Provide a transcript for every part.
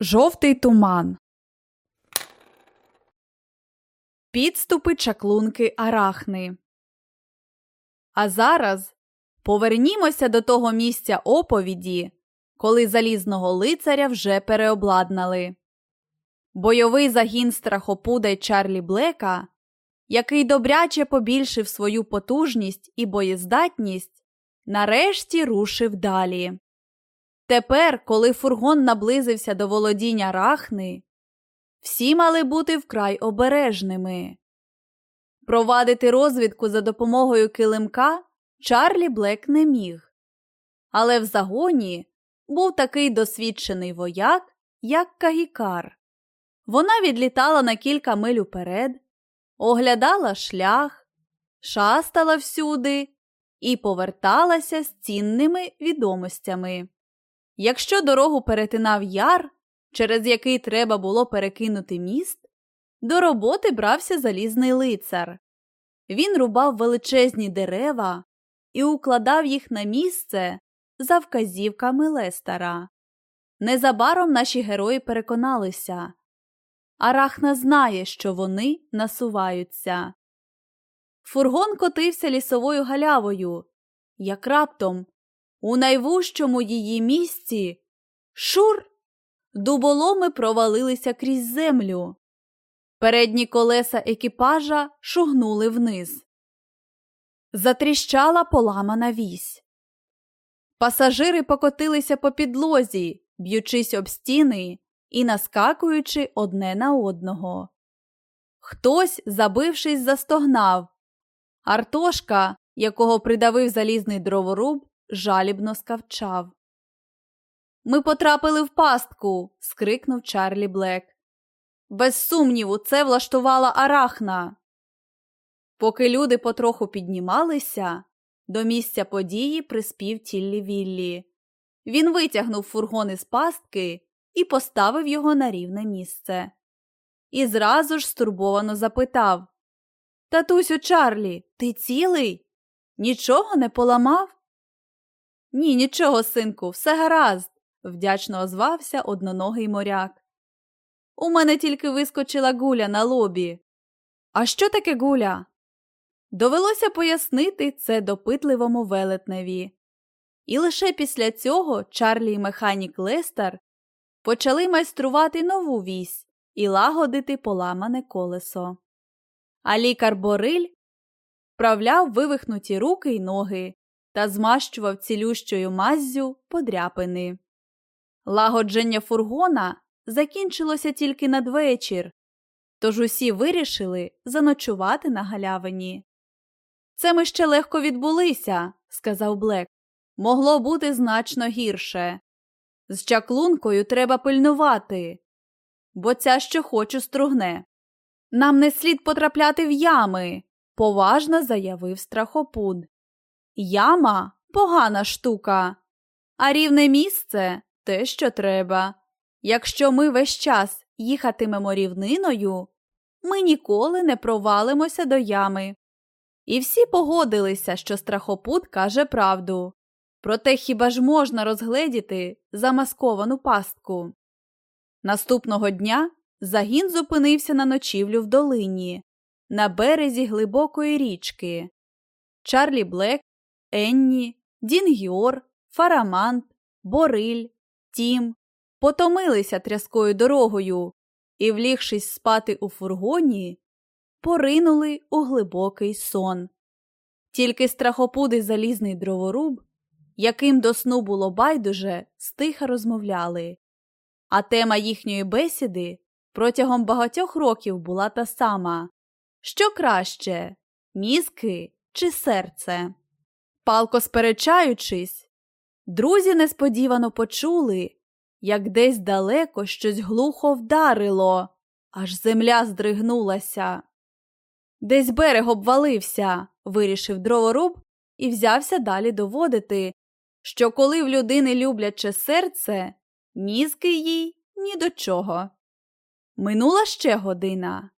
Жовтий туман. Підступи чаклунки Арахни. А зараз повернімося до того місця оповіді, коли залізного лицаря вже переобладнали. Бойовий загін страхопуда Чарлі Блека, який добряче побільшив свою потужність і боєздатність, нарешті рушив далі. Тепер, коли фургон наблизився до володіння рахни, всі мали бути вкрай обережними. Провадити розвідку за допомогою килимка Чарлі Блек не міг. Але в загоні був такий досвідчений вояк, як Кагікар. Вона відлітала на кілька миль уперед, оглядала шлях, шастала всюди і поверталася з цінними відомостями. Якщо дорогу перетинав яр, через який треба було перекинути міст, до роботи брався залізний лицар. Він рубав величезні дерева і укладав їх на місце за вказівками Лестера. Незабаром наші герої переконалися. Арахна знає, що вони насуваються. Фургон котився лісовою галявою, як раптом у найвужчому її місці шур дуболоми провалилися крізь землю. Передні колеса екіпажа шугнули вниз. Затріщала поламана вісь. Пасажири покотилися по підлозі, б'ючись об стіни і наскакуючи одне на одного. Хтось, забившись, застогнав. Артошка, якого придавив залізний дроворуб, жалібно скавчав. Ми потрапили в пастку. скрикнув Чарлі Блек. Без сумніву, це влаштувала арахна. Поки люди потроху піднімалися, до місця події приспів тіллі Віллі. Він витягнув фургон із пастки і поставив його на рівне місце. І зразу ж стурбовано запитав Татусю Чарлі, ти цілий? Нічого не поламав? Ні, нічого, синку, все гаразд, вдячно озвався одноногий моряк. У мене тільки вискочила гуля на лобі. А що таке гуля? Довелося пояснити це допитливому велетневі. І лише після цього Чарлі і механік Лестер почали майструвати нову вісь і лагодити поламане колесо. А лікар Бориль вправляв вивихнуті руки й ноги та змащував цілющою маззю подряпини. Лагодження фургона закінчилося тільки надвечір, тож усі вирішили заночувати на галявині. Це ми ще легко відбулися, сказав Блек. Могло бути значно гірше. З чаклункою треба пильнувати, бо ця що хочу стругне. Нам не слід потрапляти в ями, поважно заявив страхопуд. Яма погана штука, а рівне місце те, що треба. Якщо ми весь час їхатимемо рівниною, ми ніколи не провалимося до ями. І всі погодилися, що Страхопуд каже правду. Проте хіба ж можна розгледіти замасковану пастку? Наступного дня загін зупинився на ночівлю в долині, на березі глибокої річки. Чарлі Блек, Енні, Дін Гіор, Фарамант, Бориль, Тім потомилися тряскою дорогою і, влігшись спати у фургоні, поринули у глибокий сон. Тільки страхопудий залізний дроворуб, яким до сну було байдуже, стиха розмовляли, а тема їхньої бесіди протягом багатьох років була та сама що краще мізки чи серце? Палко сперечаючись, друзі несподівано почули, як десь далеко щось глухо вдарило, аж земля здригнулася. Десь берег обвалився, вирішив дроворуб і взявся далі доводити, що коли в людини любляче серце, мізки їй ні до чого. Минула ще година.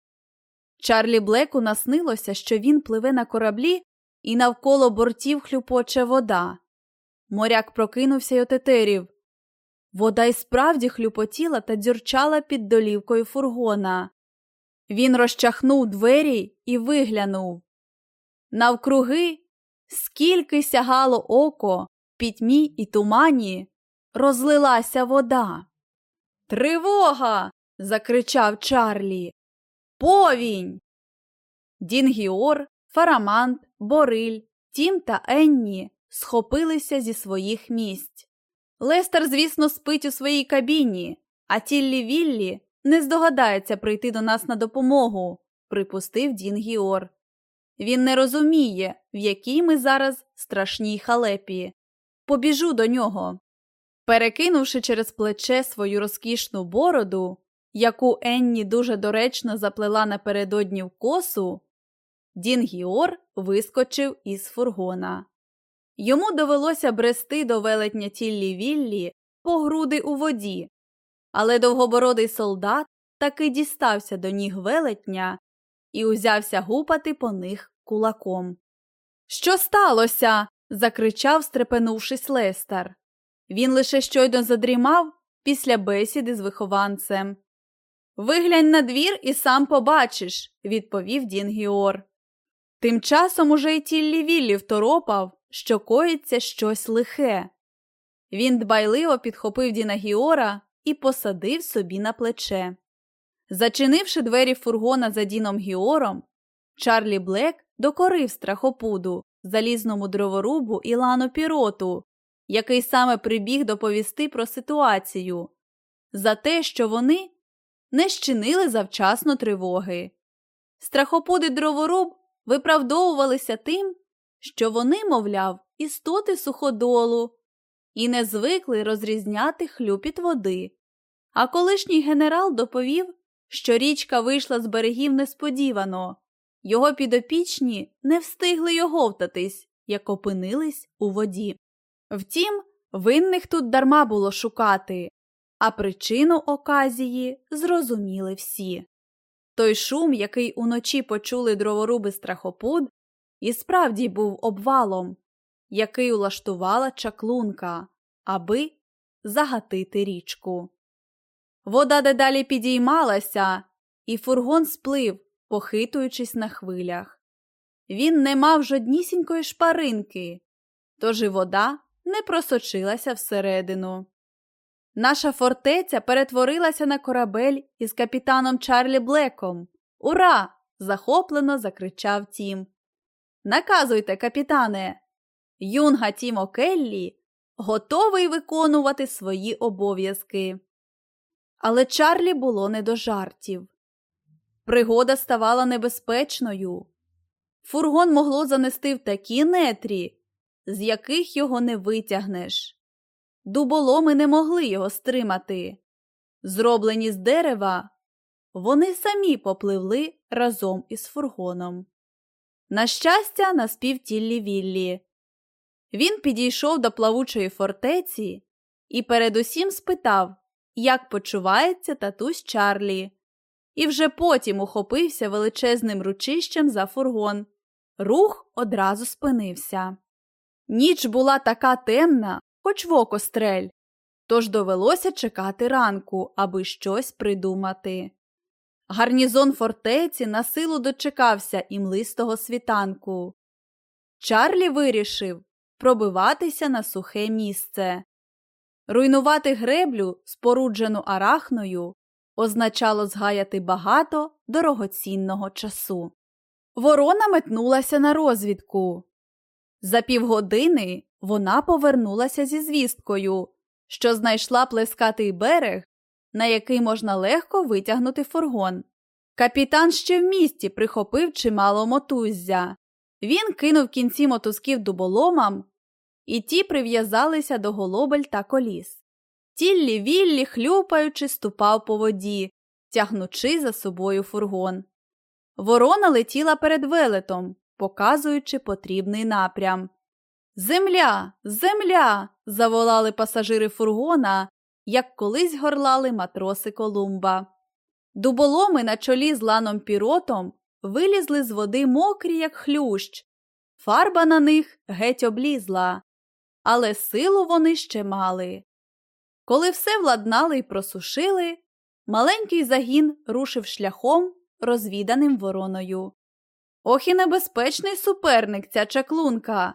Чарлі Блеку наснилося, що він пливе на кораблі і навколо бортів хлюпоче вода. Моряк прокинувся й отетерів. Вода й справді хлюпотіла та дзюрчала під долівкою фургона. Він розчахнув двері і виглянув. Навкруги, скільки сягало око, пітьмі і тумані, розлилася вода. Тривога. закричав Чарлі. Повінь. Дін Гіор, Фарамант, Бориль, Тім та Енні схопилися зі своїх місць. Лестер, звісно, спить у своїй кабіні, а Тіллі Віллі не здогадається прийти до нас на допомогу, припустив Дін Гіор. Він не розуміє, в якій ми зараз страшній халепі. Побіжу до нього. Перекинувши через плече свою розкішну бороду, яку Енні дуже доречно заплела напередодні в косу, Дін Гіор вискочив із фургона. Йому довелося брести до велетня тіллі Віллі по груди у воді, але довгобородий солдат таки дістався до ніг велетня і узявся гупати по них кулаком. Що сталося? закричав, стрепенувшись Лестер. Він лише щойно задрімав після бесіди з вихованцем. Виглянь на двір і сам побачиш, відповів Дін Гіор. Тим часом уже й тіллі Віллі второпав, що коїться щось лихе. Він дбайливо підхопив Діна Гіора і посадив собі на плече. Зачинивши двері фургона за Діном Гіором, Чарлі Блек докорив страхопуду, залізному дроворубу і лану піроту, який саме прибіг доповісти про ситуацію, за те, що вони не щинили завчасно тривоги. Страхопуди дроворуб виправдовувалися тим, що вони, мовляв, істоти суходолу і не звикли розрізняти хлюпіт води. А колишній генерал доповів, що річка вийшла з берегів несподівано, його підопічні не встигли його втатись, як опинились у воді. Втім, винних тут дарма було шукати, а причину оказії зрозуміли всі. Той шум, який уночі почули дроворуби страхопуд, і справді був обвалом, який улаштувала чаклунка, аби загатити річку. Вода дедалі підіймалася, і фургон сплив, похитуючись на хвилях. Він не мав жоднісінької шпаринки, тож і вода не просочилася всередину. Наша фортеця перетворилася на корабель із капітаном Чарлі Блеком. Ура! захоплено закричав Тім. Наказуйте, капітане. Юнга Тімо Келлі готовий виконувати свої обов'язки. Але Чарлі було не до жартів. Пригода ставала небезпечною. Фургон могло занести в такі нетрі, з яких його не витягнеш. Дуболоми не могли його стримати. Зроблені з дерева, вони самі попливли разом із фургоном. На щастя, наспів тіллі Віллі. Він підійшов до плавучої фортеці і передусім спитав, як почувається татусь Чарлі, і вже потім ухопився величезним ручищем за фургон. Рух одразу спинився. Ніч була така темна, хоч в око стрель, тож довелося чекати ранку, аби щось придумати. Гарнізон фортеці на силу дочекався імлистого світанку. Чарлі вирішив пробиватися на сухе місце. Руйнувати греблю, споруджену арахною, означало згаяти багато дорогоцінного часу. Ворона метнулася на розвідку. За півгодини вона повернулася зі звісткою, що знайшла плескатий берег, на який можна легко витягнути фургон. Капітан ще в місті прихопив чимало мотуззя. Він кинув кінці мотузків дуболомам, і ті прив'язалися до голобель та коліс. Тіллі віллі, хлюпаючи, ступав по воді, тягнучи за собою фургон. Ворона летіла перед велетом, показуючи потрібний напрям. Земля, земля. заволали пасажири фургона, як колись горлали матроси Колумба. Дуболоми на чолі з ланом піротом вилізли з води мокрі, як хлющ. Фарба на них геть облізла, але силу вони ще мали. Коли все владнали і просушили, маленький загін рушив шляхом, розвіданим вороною. Ох і небезпечний суперник ця чаклунка.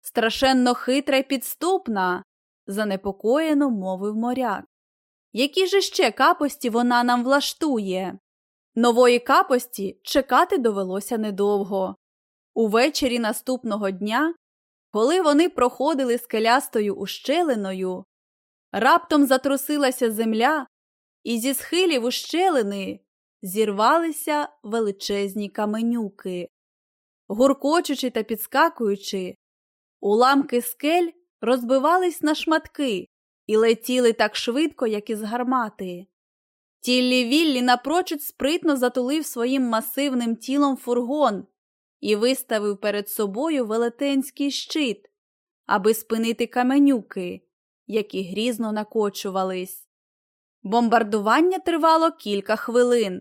Страшенно хитра й підступна, занепокоєно мовив моряк. Які же ще капості вона нам влаштує? Нової капості чекати довелося недовго. Увечері наступного дня, коли вони проходили скелястою ущелиною, раптом затрусилася земля, і зі схилів ущелини зірвалися величезні каменюки. Гуркочучи та підскакуючи, уламки скель розбивались на шматки і летіли так швидко, як із гармати. Тіллі Віллі напрочуд спритно затулив своїм масивним тілом фургон і виставив перед собою велетенський щит, аби спинити каменюки, які грізно накочувались. Бомбардування тривало кілька хвилин,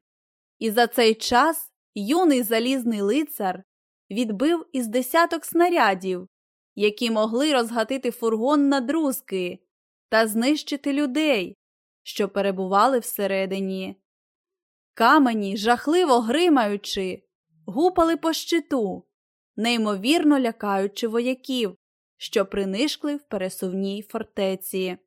і за цей час юний залізний лицар відбив із десяток снарядів, які могли розгатити фургон на друзки та знищити людей, що перебували всередині. Камені, жахливо гримаючи, гупали по щиту, неймовірно лякаючи вояків, що принишкли в пересувній фортеці.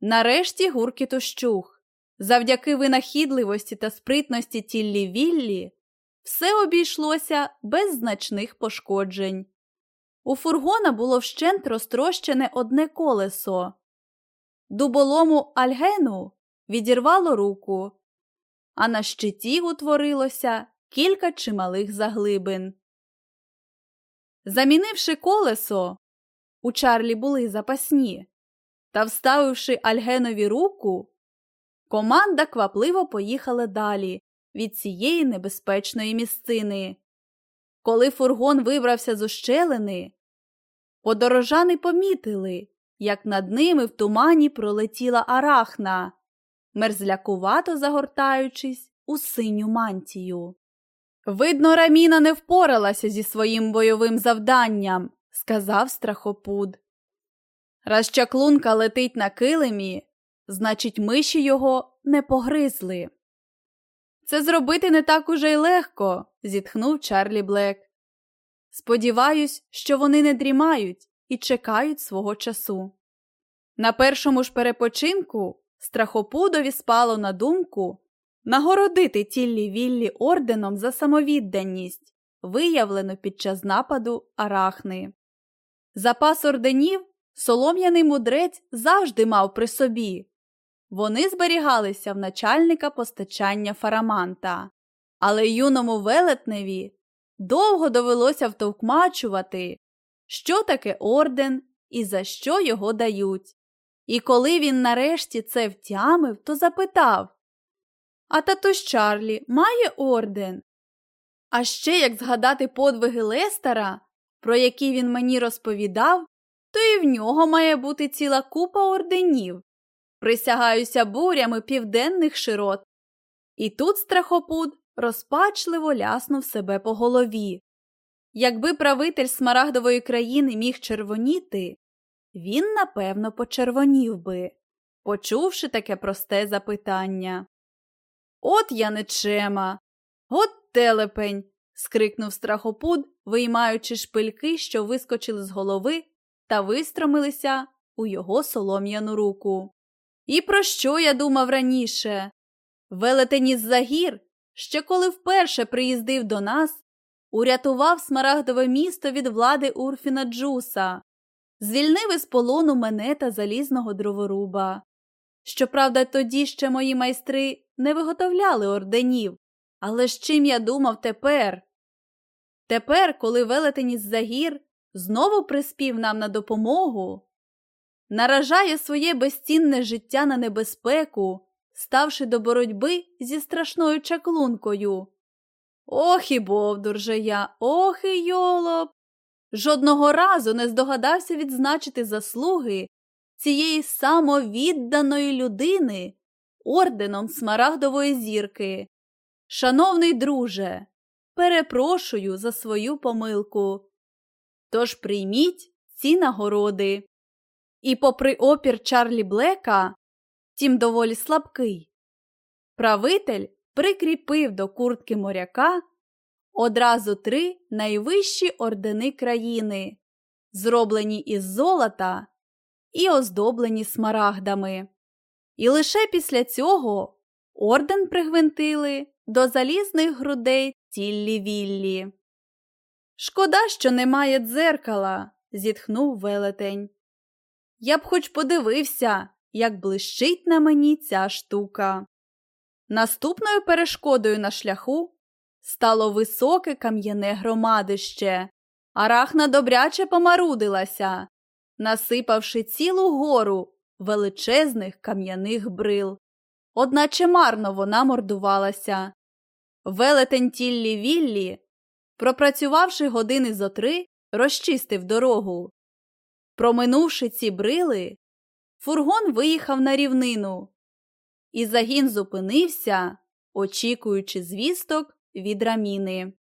Нарешті гуркіт ущух. Завдяки винахідливості та спритності тіллі Віллі все обійшлося без значних пошкоджень. У фургона було вщент розтрощене одне колесо. Дуболому Альгену відірвало руку, а на щиті утворилося кілька чималих заглибин. Замінивши колесо, у Чарлі були запасні, та вставивши Альгенові руку, команда квапливо поїхала далі від цієї небезпечної місцини. Коли фургон вибрався з ущелини, подорожани помітили, як над ними в тумані пролетіла арахна, мерзлякувато загортаючись у синю мантію. Видно, Раміна не впоралася зі своїм бойовим завданням, сказав страхопуд. Раз чаклунка летить на килимі, значить, миші його не погризли. Це зробити не так уже й легко, зітхнув Чарлі Блек. Сподіваюсь, що вони не дрімають і чекають свого часу. На першому ж перепочинку страхопудові спало на думку нагородити тіллі Віллі орденом за самовідданість, виявлену під час нападу арахни. Запас орденів солом'яний мудрець завжди мав при собі. Вони зберігалися в начальника постачання фараманта, але юному велетневі довго довелося втовкмачувати, що таке орден і за що його дають. І коли він нарешті це втямив, то запитав А татусь Чарлі має орден? А ще як згадати подвиги Лестера, про які він мені розповідав, то і в нього має бути ціла купа орденів. Присягаюся бурями південних широт. І тут страхопуд розпачливо ляснув себе по голові. Якби правитель смарагдової країни міг червоніти, він, напевно, почервонів би, почувши таке просте запитання. От я нечема, от телепень. скрикнув страхопуд, виймаючи шпильки, що вискочили з голови та вистромилися у його солом'яну руку. І про що я думав раніше? Велетеніс Загір, ще коли вперше приїздив до нас, урятував смарагдове місто від влади Урфіна Джуса, звільнив із полону мене та залізного дроворуба. Щоправда, тоді ще мої майстри не виготовляли орденів, але з чим я думав тепер? Тепер, коли велетеніс Загір знову приспів нам на допомогу, наражає своє безцінне життя на небезпеку, ставши до боротьби зі страшною чаклункою. Ох і бовдур же я, ох і йолоп. Жодного разу не здогадався відзначити заслуги цієї самовідданої людини орденом Смарагдової зірки. Шановний друже, перепрошую за свою помилку. Тож прийміть ці нагороди. І, попри опір Чарлі Блека, втім доволі слабкий. Правитель прикріпив до куртки моряка одразу три найвищі ордени країни, зроблені із золота і оздоблені смарагдами. І лише після цього орден пригвинтили до залізних грудей тіллі віллі. Шкода, що немає дзеркала, зітхнув велетень. Я б хоч подивився, як блищить на мені ця штука. Наступною перешкодою на шляху стало високе кам'яне громадище. Арахна добряче помарудилася, насипавши цілу гору величезних кам'яних брил. Одначе марно вона мордувалася. Велетень тіллі віллі, пропрацювавши години зо три, розчистив дорогу. Проминувши ці брили, фургон виїхав на рівнину, і загін зупинився, очікуючи звісток від раміни.